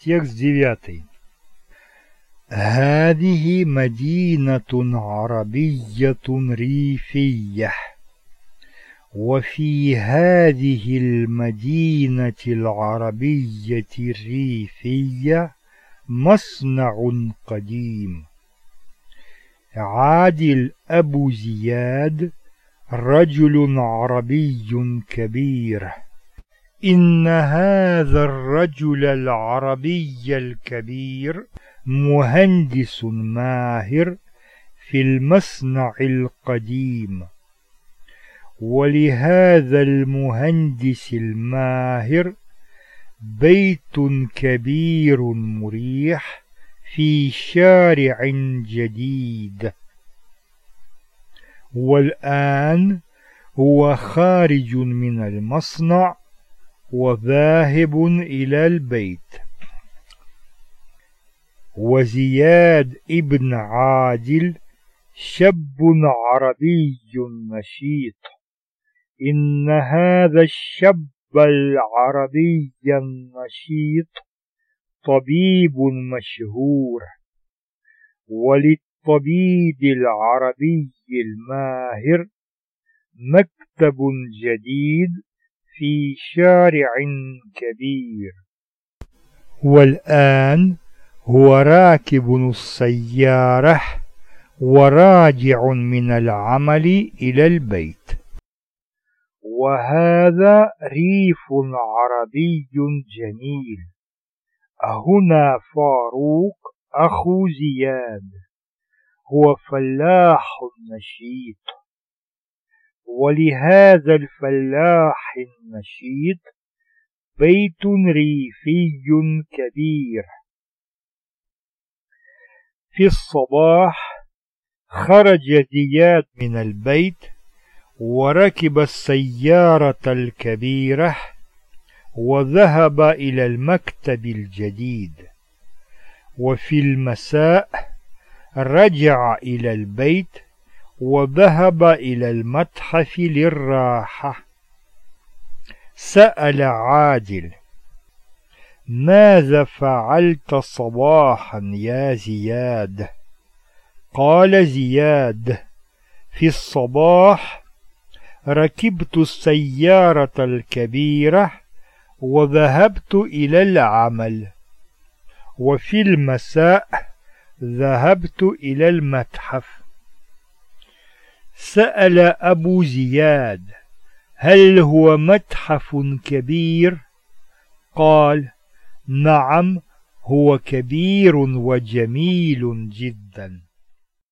Текст девятый. هذه مدينة عربية ريفية وفي هذه المدينة العربية الريفية مصنع قديم عادل أبو زياد رجل عربي كبير إن هذا الرجل العربي الكبير مهندس ماهر في المصنع القديم. ولهذا المهندس الماهر بيت كبير مريح في شارع جديد. والآن هو خارج من المصنع وذاهب إلى البيت. وزياد ابن عادل شاب عربي نشيط إن هذا الشاب العربي النشيط طبيب مشهور. وللطبيب العربي الماهر مكتب جديد في شارع كبير. والآن هو راكب السيارة وراجع من العمل إلى البيت. وهذا ريف عربي جميل. هنا فاروق أخو زياد. هو فلاح نشيط. ولهذا الفلاح النشيط بيت ريفي كبير. في الصباح خرج زياد من البيت وركب السيارة الكبيرة وذهب إلى المكتب الجديد. وفي المساء رجع إلى البيت وذهب إلى المتحف للراحة. سأل عادل ماذا فعلت صباحا يا زياد؟ قال زياد في الصباح ركبت السيارة الكبيرة وذهبت إلى العمل وفي المساء ذهبت إلى المتحف. سأل أبو زياد هل هو متحف كبير؟ قال نعم هو كبير وجميل جدا